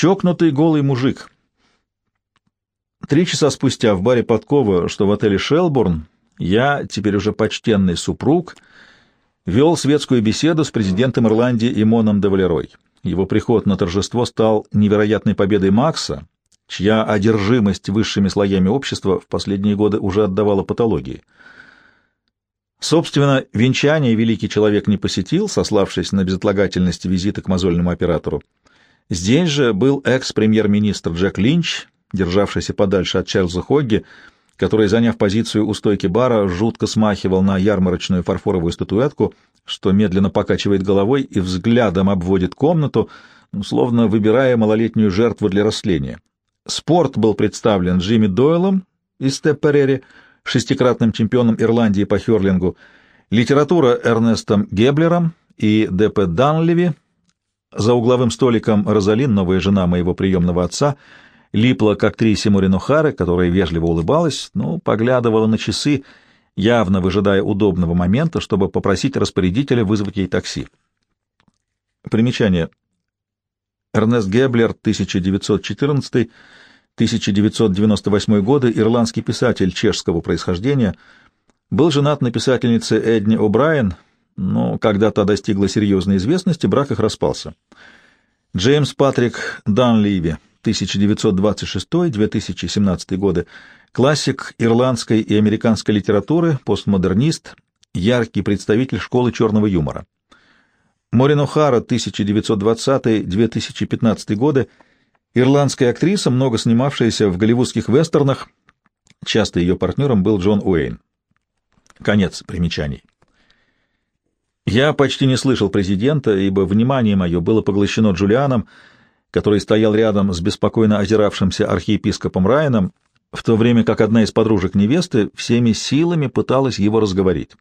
Чокнутый голый мужик. Три часа спустя в баре Подкова, что в отеле «Шелбурн», я, теперь уже почтенный супруг, вел светскую беседу с президентом Ирландии Имоном де Валерой. Его приход на торжество стал невероятной победой Макса, чья одержимость высшими слоями общества в последние годы уже отдавала патологии. Собственно, венчание великий человек не посетил, сославшись на безотлагательность визита к мозольному оператору. Здесь же был экс-премьер-министр Джек Линч, державшийся подальше от Чарльза Хогги, который, заняв позицию у стойки бара, жутко смахивал на ярмарочную фарфоровую статуэтку, что медленно покачивает головой и взглядом обводит комнату, словно выбирая малолетнюю жертву для растления. Спорт был представлен Джимми Дойлом из Типперери, шестикратным чемпионом Ирландии по хёрлингу, литература Эрнестом Геблером и Д.П. Данлеви, за угловым столиком Розалин, новая жена моего приемного отца, липла к актрисе Морин О'Хара, которая вежливо улыбалась, но поглядывала на часы, явно выжидая удобного момента, чтобы попросить распорядителя вызвать ей такси. Примечание. Эрнест Геблер, 1914-1998 годы, ирландский писатель чешского происхождения, был женат на писательнице Эдни О'Брайен, но когда та достигла серьезной известности, брак их распался. Джеймс Патрик Данливи, 1926-2017 годы, классик ирландской и американской литературы, постмодернист, яркий представитель школы черного юмора. Морин О'Хара, 1920-2015 годы, ирландская актриса, много снимавшаяся в голливудских вестернах, часто ее партнером был Джон Уэйн. Конец примечаний. Я почти не слышал президента, ибо внимание мое было поглощено Джулианом, который стоял рядом с беспокойно озиравшимся архиепископом Райаном, в то время как одна из подружек невесты всеми силами пыталась его разговорить.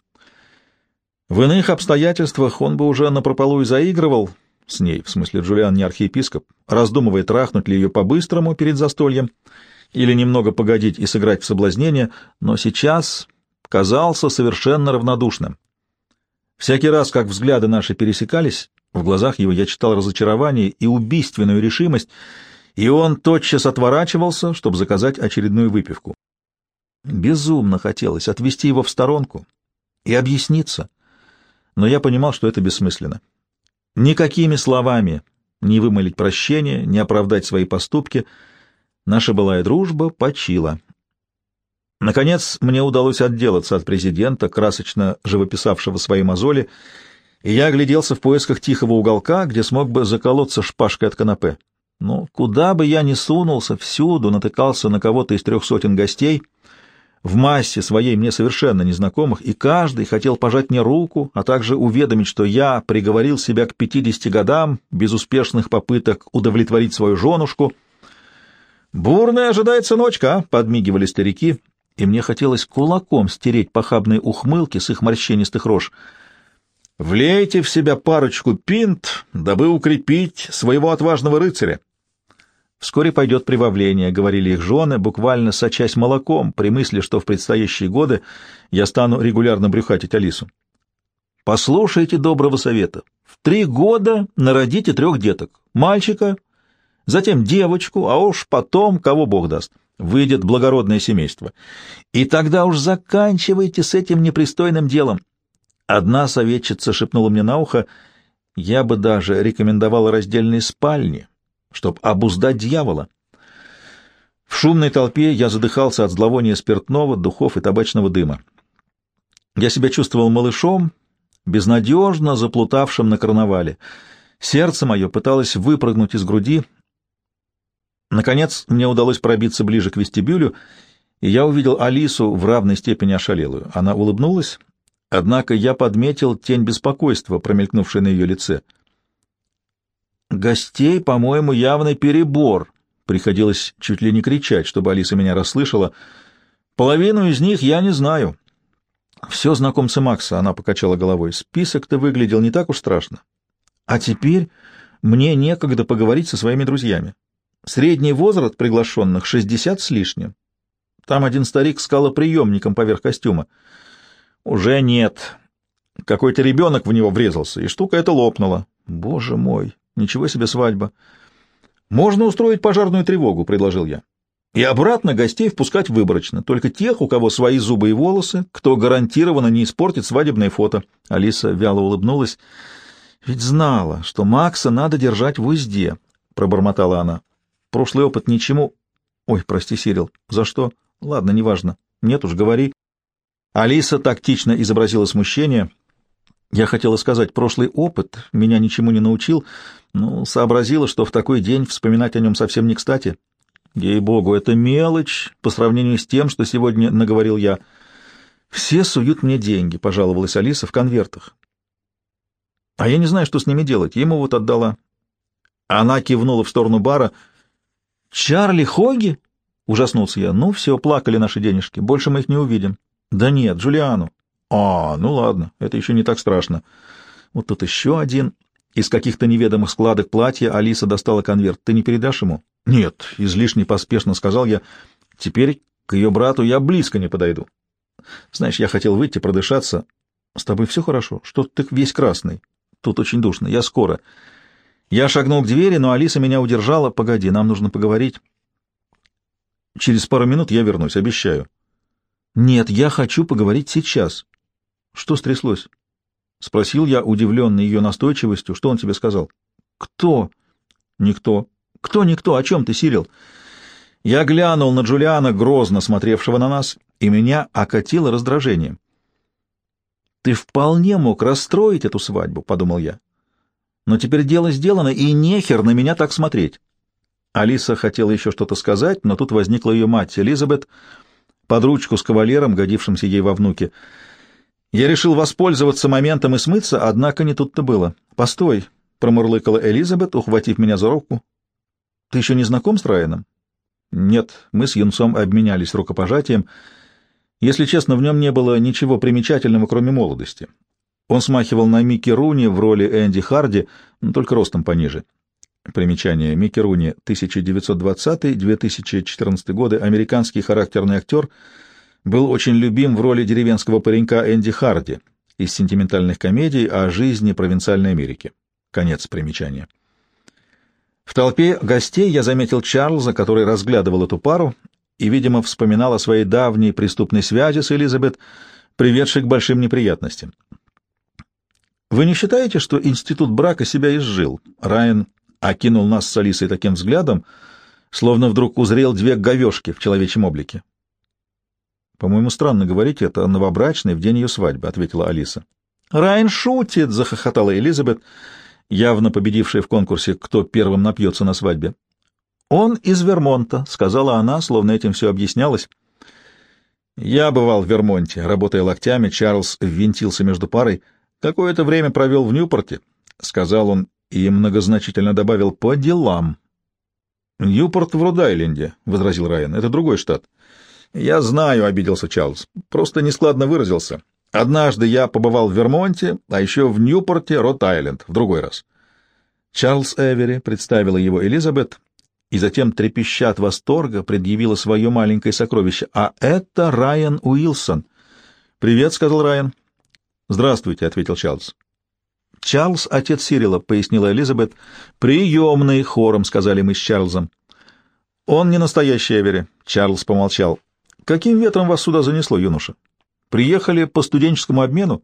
В иных обстоятельствах он бы уже напропалую заигрывал с ней, в смысле Джулиан не архиепископ, раздумывая, трахнуть ли ее по-быстрому перед застольем или немного погодить и сыграть в соблазнение, но сейчас казался совершенно равнодушным. Всякий раз, как взгляды наши пересекались, в глазах его я читал разочарование и убийственную решимость, и он тотчас отворачивался, чтобы заказать очередную выпивку. Безумно хотелось отвести его в сторонку и объясниться, но я понимал, что это бессмысленно. Никакими словами не вымолить прощение, не оправдать свои поступки. Наша былая дружба почила. Наконец, мне удалось отделаться от президента, красочно живописавшего свои мозоли, и я огляделся в поисках тихого уголка, где смог бы заколоться шпажкой от канапе. Но куда бы я ни сунулся, всюду натыкался на кого-то из трех сотен гостей, в массе своей мне совершенно незнакомых, и каждый хотел пожать мне руку, а также уведомить, что я приговорил себя к пятидесяти годам безуспешных попыток удовлетворить свою женушку. «Бурная ожидается ночка», а?» — подмигивали старики, и мне хотелось кулаком стереть похабные ухмылки с их морщинистых рож — Влейте в себя парочку пинт, дабы укрепить своего отважного рыцаря. Вскоре пойдет прибавление, — говорили их жены, буквально сочась молоком при мысли, что в предстоящие годы я стану регулярно брюхатить Алису. Послушайте доброго совета. В три года народите трех деток. Мальчика, затем девочку, а уж потом, кого Бог даст, выйдет благородное семейство. И тогда уж заканчивайте с этим непристойным делом. Одна советчица шепнула мне на ухо, я бы даже рекомендовала раздельные спальни, чтобы обуздать дьявола. В шумной толпе я задыхался от зловония спиртного, духов и табачного дыма. Я себя чувствовал малышом, безнадежно заплутавшим на карнавале. Сердце мое пыталось выпрыгнуть из груди. Наконец мне удалось пробиться ближе к вестибюлю, и я увидел Алису в равной степени ошалелую. Она улыбнулась Однако я подметил тень беспокойства, промелькнувшей на ее лице. «Гостей, по-моему, явный перебор», — приходилось чуть ли не кричать, чтобы Алиса меня расслышала. «Половину из них я не знаю». «Все знакомцы Макса», — она покачала головой. «Список-то выглядел не так уж страшно. А теперь мне некогда поговорить со своими друзьями. Средний возраст приглашенных — шестьдесят с лишним. Там один старик скалоприемником поверх костюма». Уже нет. Какой-то ребенок в него врезался, и штука эта лопнула. Боже мой, ничего себе свадьба. «Можно устроить пожарную тревогу», — предложил я. «И обратно гостей впускать выборочно, только тех, у кого свои зубы и волосы, кто гарантированно не испортит свадебное фото». Алиса вяло улыбнулась. «Ведь знала, что Макса надо держать в узде», — пробормотала она. «Прошлый опыт ничему...» «Ой, прости, Сирил. За что? Ладно, неважно. Нет уж, говори». Алиса тактично изобразила смущение. Я хотела сказать, прошлый опыт меня ничему не научил, но сообразила, что в такой день вспоминать о нем совсем не кстати. Ей-богу, это мелочь по сравнению с тем, что сегодня наговорил я. «Все суют мне деньги», — пожаловалась Алиса в конвертах. «А я не знаю, что с ними делать. Ему вот отдала». Она кивнула в сторону бара. «Чарли Хоги?» — ужаснулся я. «Ну, все, плакали наши денежки. Больше мы их не увидим». «Да нет, Джулиану». «А, ну ладно, это еще не так страшно». Вот тут еще один. Из каких-то неведомых складок платья Алиса достала конверт. «Ты не передашь ему?» «Нет», — излишне поспешно сказал я. «Теперь к ее брату я близко не подойду. Знаешь, я хотел выйти продышаться. С тобой все хорошо? Что ты весь красный? Тут очень душно. Я скоро». Я шагнул к двери, но Алиса меня удержала. «Погоди, нам нужно поговорить». «Через пару минут я вернусь, обещаю». «Нет, я хочу поговорить сейчас». «Что стряслось?» — спросил я, удивленный ее настойчивостью. «Что он тебе сказал?» «Кто?» «Никто». «Кто никто? О чем ты, Сирил?» Я глянул на Джулиана, грозно смотревшего на нас, и меня окатило раздражением. «Ты вполне мог расстроить эту свадьбу», — подумал я. «Но теперь дело сделано, и нехер на меня так смотреть». Алиса хотела еще что-то сказать, но тут возникла ее мать, Элизабет, под ручку с кавалером, годившимся ей во внуке. Я решил воспользоваться моментом и смыться, однако не тут-то было. «Постой», — промурлыкала Элизабет, ухватив меня за руку. Ты еще не знаком с Райаном? Нет, мы с юнцом обменялись рукопожатием. Если честно, в нем не было ничего примечательного, кроме молодости. Он смахивал на Микки Руни в роли Энди Харди, только ростом пониже. Примечание. Микки Руни, 1920-2014 годы, американский характерный актер, был очень любим в роли деревенского паренька Энди Харди из сентиментальных комедий о жизни провинциальной Америки. Конец примечания. В толпе гостей я заметил Чарльза, который разглядывал эту пару и, видимо, вспоминал о своей давней преступной связи с Элизабет, приведшей к большим неприятностям. «Вы не считаете, что институт брака себя изжил?» Райан окинул нас с Алисой таким взглядом, словно вдруг узрел две говешки в человечьем облике. «По-моему, странно говорить это новобрачной в день ее свадьбы», — ответила Алиса. «Райан шутит!» — захохотала Элизабет явно победившая в конкурсе «Кто первым напьется на свадьбе». «Он из Вермонта», — сказала она, словно этим все объяснялось. «Я бывал в Вермонте, работая локтями, Чарльз ввинтился между парой. Какое-то время провел в Ньюпорте», — сказал он и многозначительно добавил «по делам». «Ньюпорт в Род-Айленде», — возразил Райан, — «это другой штат». «Я знаю», — обиделся Чарльз, — «просто нескладно выразился. Однажды я побывал в Вермонте, а еще в Ньюпорте, Рот-Айленд, в другой раз. Чарльз Эвери представила его Элизабет и затем, трепеща от восторга, предъявила свое маленькое сокровище. «А это Райан Уилсон». «Привет», — сказал Райан. «Здравствуйте», — ответил Чарльз. «Чарльз — отец Сирила», — пояснила Элизабет. «Приемный хором», — сказали мы с Чарльзом. «Он не настоящий Эвери», — Чарльз помолчал. «Каким ветром вас сюда занесло, юноша?» Приехали по студенческому обмену?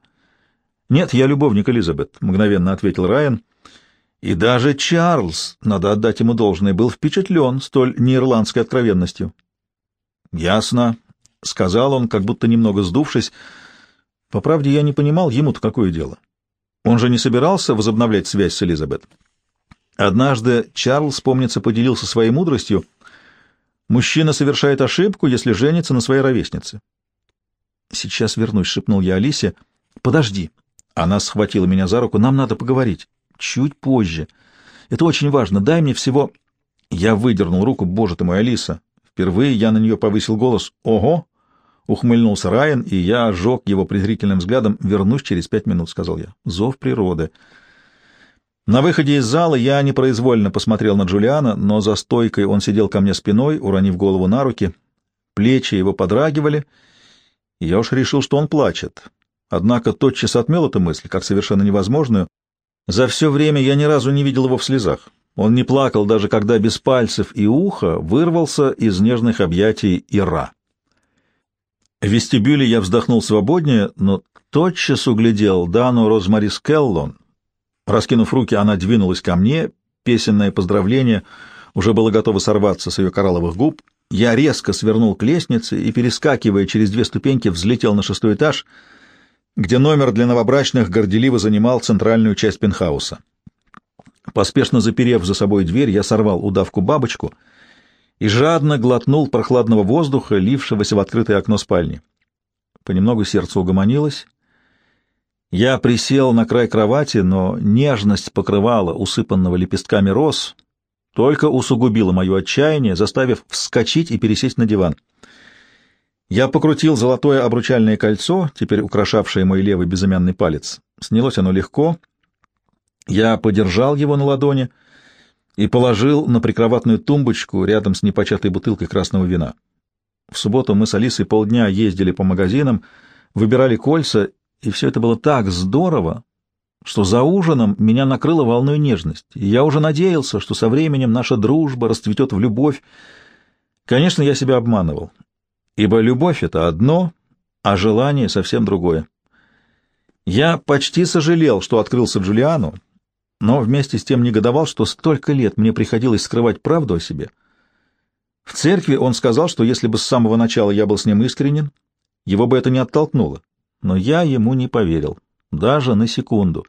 Нет, я любовник Элизабет, мгновенно ответил Райан. И даже Чарльз, надо отдать ему должное, был впечатлен столь неирландской откровенностью. Ясно, сказал он, как будто немного сдувшись. По правде, я не понимал, ему-то какое дело. Он же не собирался возобновлять связь с Элизабет. Однажды Чарльз, помнится, поделился своей мудростью. Мужчина совершает ошибку, если женится на своей ровеснице. «Сейчас вернусь», — шепнул я Алисе. «Подожди». Она схватила меня за руку. «Нам надо поговорить. Чуть позже. Это очень важно. Дай мне всего...» Я выдернул руку. «Боже ты мой, Алиса!» Впервые я на нее повысил голос. «Ого!» — ухмыльнулся Райан, и я ожег его презрительным взглядом. «Вернусь через пять минут», — сказал я. «Зов природы». На выходе из зала я непроизвольно посмотрел на Джулиана, но за стойкой он сидел ко мне спиной, уронив голову на руки. Плечи его подрагивали — я уж решил, что он плачет. Однако тотчас отмел эту мысль, как совершенно невозможную. За все время я ни разу не видел его в слезах. Он не плакал даже когда без пальцев и уха вырвался из нежных объятий Ира. В вестибюле я вздохнул свободнее, но тотчас углядел Дану Розмарис Келлон. Раскинув руки, она двинулась ко мне, песенное поздравление уже было готово сорваться с ее коралловых губ. Я резко свернул к лестнице и, перескакивая через две ступеньки, взлетел на шестой этаж, где номер для новобрачных горделиво занимал центральную часть пентхауса. Поспешно заперев за собой дверь, я сорвал удавку-бабочку и жадно глотнул прохладного воздуха, лившегося в открытое окно спальни. Понемногу сердце угомонилось. Я присел на край кровати, но нежность покрывала усыпанного лепестками роз, только усугубила мое отчаяние, заставив вскочить и пересесть на диван. Я покрутил золотое обручальное кольцо, теперь украшавшее мой левый безымянный палец. Снялось оно легко — я подержал его на ладони и положил на прикроватную тумбочку рядом с непочатой бутылкой красного вина. В субботу мы с Алисой полдня ездили по магазинам, выбирали кольца, и все это было так здорово, что за ужином меня накрыло волной нежности, и я уже надеялся, что со временем наша дружба расцветет в любовь. Конечно, я себя обманывал, ибо любовь — это одно, а желание — совсем другое. Я почти сожалел, что открылся Джулиану, но вместе с тем негодовал, что столько лет мне приходилось скрывать правду о себе. В церкви он сказал, что если бы с самого начала я был с ним искренен, его бы это не оттолкнуло. Но я ему не поверил, даже на секунду.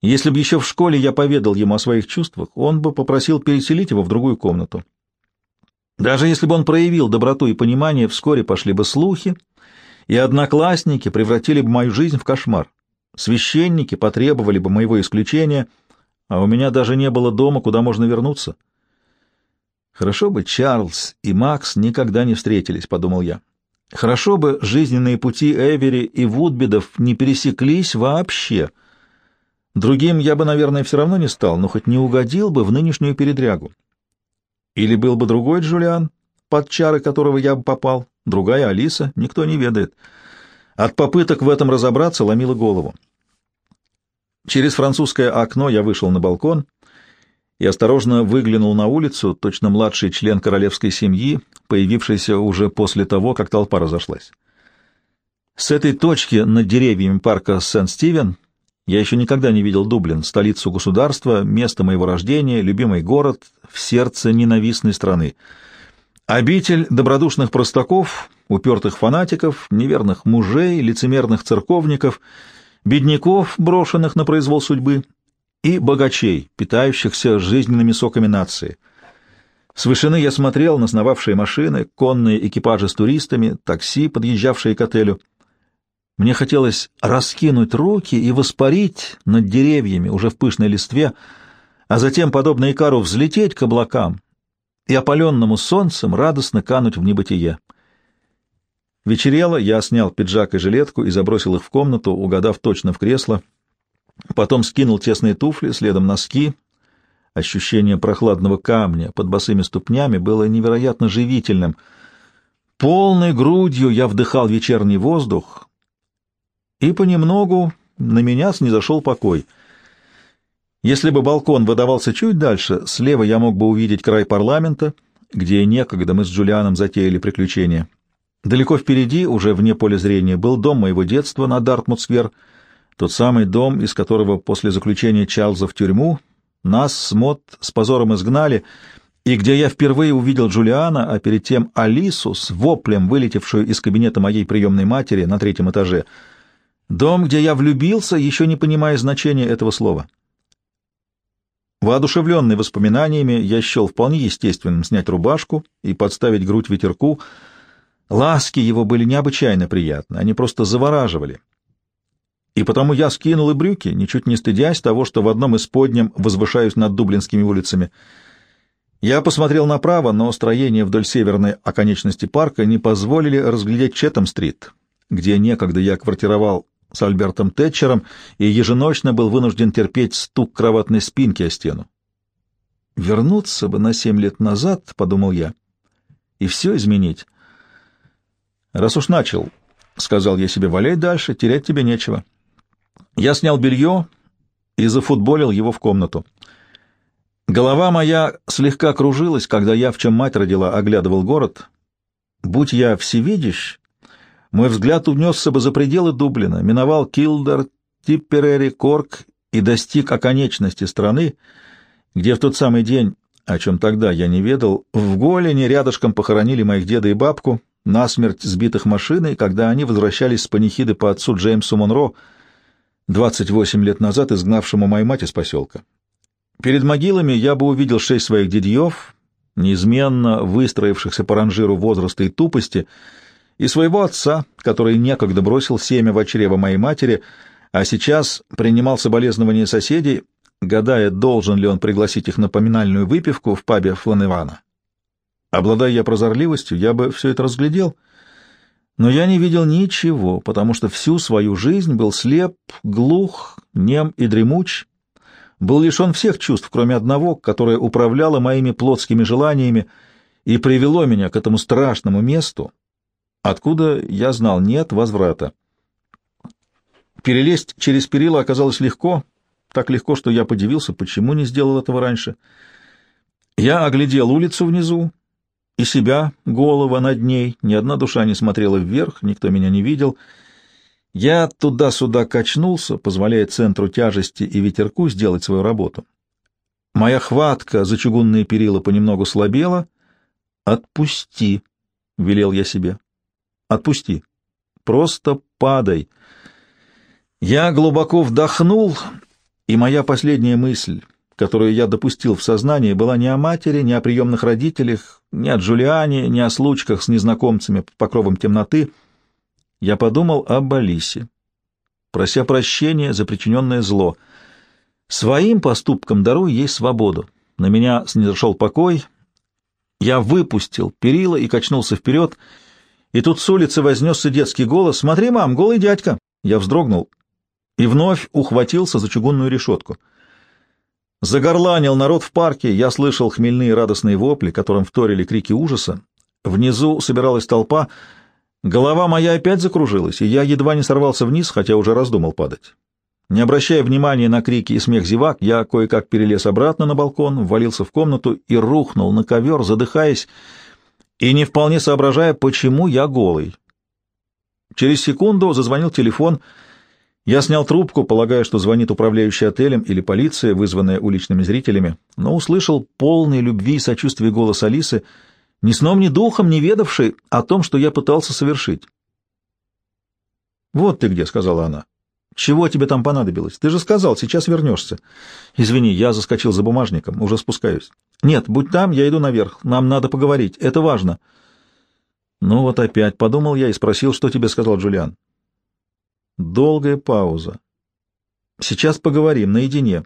Если бы еще в школе я поведал ему о своих чувствах, он бы попросил переселить его в другую комнату. Даже если бы он проявил доброту и понимание, вскоре пошли бы слухи, и одноклассники превратили бы мою жизнь в кошмар. Священники потребовали бы моего исключения, а у меня даже не было дома, куда можно вернуться. Хорошо бы Чарльз и Макс никогда не встретились, — подумал я. Хорошо бы жизненные пути Эвери и Вудбидов не пересеклись вообще. Другим я бы, наверное, все равно не стал, но хоть не угодил бы в нынешнюю передрягу. Или был бы другой Джулиан, под чары которого я бы попал, другая Алиса, никто не ведает. От попыток в этом разобраться ломило голову. Через французское окно я вышел на балкон и осторожно выглянул на улицу, точно младший член королевской семьи, появившийся уже после того, как толпа разошлась. С этой точки над деревьями парка Сент-Стивен я еще никогда не видел Дублин, столицу государства, место моего рождения, любимый город в сердце ненавистной страны. Обитель добродушных простаков, упертых фанатиков, неверных мужей, лицемерных церковников, бедняков, брошенных на произвол судьбы, и богачей, питающихся жизненными соками нации. С вышины я смотрел на сновавшие машины, конные экипажи с туристами, такси, подъезжавшие к отелю. Мне хотелось раскинуть руки и воспарить над деревьями уже в пышной листве, а затем, подобно Икару, взлететь к облакам и опаленному солнцем радостно кануть в небытие. Вечерело, я снял пиджак и жилетку и забросил их в комнату, угадав точно в кресло. Потом скинул тесные туфли, следом носки. Ощущение прохладного камня под босыми ступнями было невероятно живительным. Полной грудью я вдыхал вечерний воздух, и понемногу на меня снизошел покой — если бы балкон выдавался чуть дальше, слева я мог бы увидеть край парламента, где некогда мы с Джулианом затеяли приключения. Далеко впереди, уже вне поля зрения, был дом моего детства на Дартмут-сквер, тот самый дом, из которого после заключения Чарльза в тюрьму нас с Мот с позором изгнали, и где я впервые увидел Джулиана, а перед тем Алису с воплем, вылетевшую из кабинета моей приемной матери на третьем этаже. Дом, где я влюбился, еще не понимая значения этого слова. Воодушевленный воспоминаниями, я счел вполне естественным снять рубашку и подставить грудь ветерку. Ласки его были необычайно приятны, они просто завораживали. И потому я скинул и брюки, ничуть не стыдясь того, что в одном из подням возвышаюсь над дублинскими улицами. Я посмотрел направо, но строения вдоль северной оконечности парка не позволили разглядеть Четом-стрит, где некогда я квартировал с Альбертом Тэтчером и еженочно был вынужден терпеть стук кроватной спинки о стену. «Вернуться бы на семь лет назад», — подумал я, — «и все изменить». «Раз уж начал», — сказал я себе, — «валяй дальше, терять тебе нечего». Я снял белье и зафутболил его в комнату. Голова моя слегка кружилась, когда я, в чем мать родила, оглядывал город. Будь я всевидящ, мой взгляд унесся бы за пределы Дублина, миновал Килдер, Типперери, Корк и достиг оконечности страны, где в тот самый день, о чем тогда я не ведал, в Голене рядышком похоронили моих деда и бабку, насмерть сбитых машиной, когда они возвращались с панихиды по отцу Джеймсу Монро, 28 лет назад изгнавшему мою мать из поселка. Перед могилами я бы увидел шесть своих дедьев, неизменно выстроившихся по ранжиру возраста и тупости, и своего отца, который некогда бросил семя в чрево моей матери, а сейчас принимал соболезнования соседей, гадая, должен ли он пригласить их на поминальную выпивку в пабе Фланевана. Обладая я прозорливостью, я бы все это разглядел, но я не видел ничего, потому что всю свою жизнь был слеп, глух, нем и дремуч, был лишен всех чувств, кроме одного, которое управляло моими плотскими желаниями и привело меня к этому страшному месту, откуда, я знал, нет возврата. Перелезть через перила оказалось легко, так легко, что я подивился, почему не сделал этого раньше. Я оглядел улицу внизу и себя, голова над ней, ни одна душа не смотрела вверх, никто меня не видел — я туда-сюда качнулся, позволяя центру тяжести и ветерку сделать свою работу. Моя хватка за чугунные перила понемногу слабела. «Отпусти», — велел я себе. «Отпусти. Просто падай». Я глубоко вдохнул, и моя последняя мысль, которую я допустил в сознании, была не о матери, не о приемных родителях, не о Джулиане, не о случках с незнакомцами под покровом темноты — я подумал об Алисе, прося прощения за причиненное зло. Своим поступком даруй ей свободу. На меня снизошел покой. Я выпустил перила и качнулся вперед, и тут с улицы вознесся детский голос «Смотри, мам, голый дядька!» Я вздрогнул и вновь ухватился за чугунную решетку. Загорланил народ в парке, я слышал хмельные радостные вопли, которым вторили крики ужаса. Внизу собиралась толпа — Голова моя опять закружилась, и я едва не сорвался вниз, хотя уже раздумал падать. Не обращая внимания на крики и смех зевак, я кое-как перелез обратно на балкон, ввалился в комнату и рухнул на ковер, задыхаясь и не вполне соображая, почему я голый. Через секунду зазвонил телефон. Я снял трубку, полагая, что звонит управляющий отелем или полиция, вызванная уличными зрителями, но услышал полный любви и сочувствия голос Алисы — ни сном, ни духом не ведавший о том, что я пытался совершить. «Вот ты где», — сказала она. «Чего тебе там понадобилось? Ты же сказал, сейчас вернешься». «Извини, я заскочил за бумажником, уже спускаюсь». «Нет, будь там, я иду наверх. Нам надо поговорить, это важно». «Ну вот опять», — подумал я и спросил, что тебе сказал Джулиан. Долгая пауза. «Сейчас поговорим, наедине.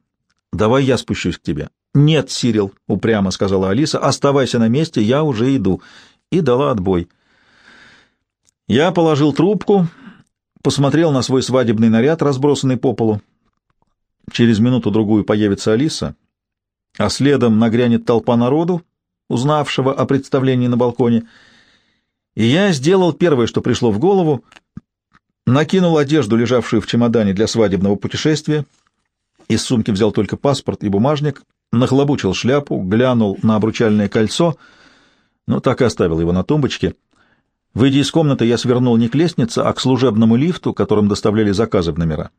Давай я спущусь к тебе». «Нет, Сирил», — упрямо сказала Алиса, — «оставайся на месте, я уже иду». И дала отбой. Я положил трубку, посмотрел на свой свадебный наряд, разбросанный по полу. Через минуту-другую появится Алиса, а следом нагрянет толпа народу, узнавшего о представлении на балконе, и я сделал первое, что пришло в голову, накинул одежду, лежавшую в чемодане для свадебного путешествия, из сумки взял только паспорт и бумажник — нахлобучил шляпу, глянул на обручальное кольцо, но так и оставил его на тумбочке. Выйдя из комнаты, я свернул не к лестнице, а к служебному лифту, которым доставляли заказы в номера.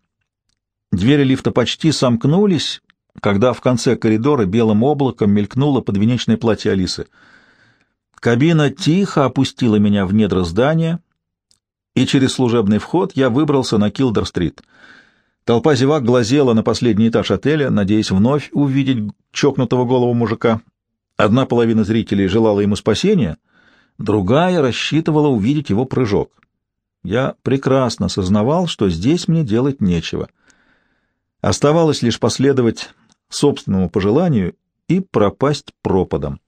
Двери лифта почти сомкнулись, когда в конце коридора белым облаком мелькнуло подвенечное платье Алисы. Кабина тихо опустила меня в недра здания, и через служебный вход я выбрался на Килдер-стрит — Толпа зевак глазела на последний этаж отеля, надеясь вновь увидеть чокнутого голову мужика. Одна половина зрителей желала ему спасения, другая рассчитывала увидеть его прыжок. Я прекрасно сознавал, что здесь мне делать нечего. Оставалось лишь последовать собственному пожеланию и пропасть пропадом.